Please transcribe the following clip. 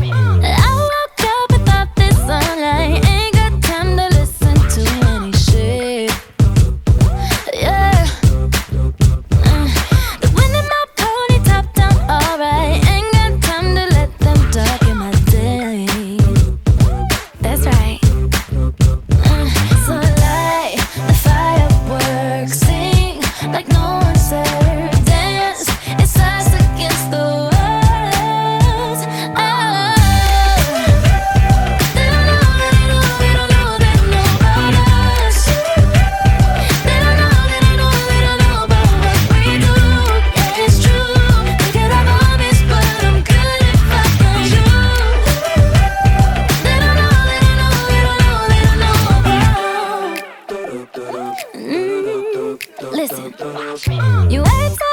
I woke up without the sunlight. Listen, you ain't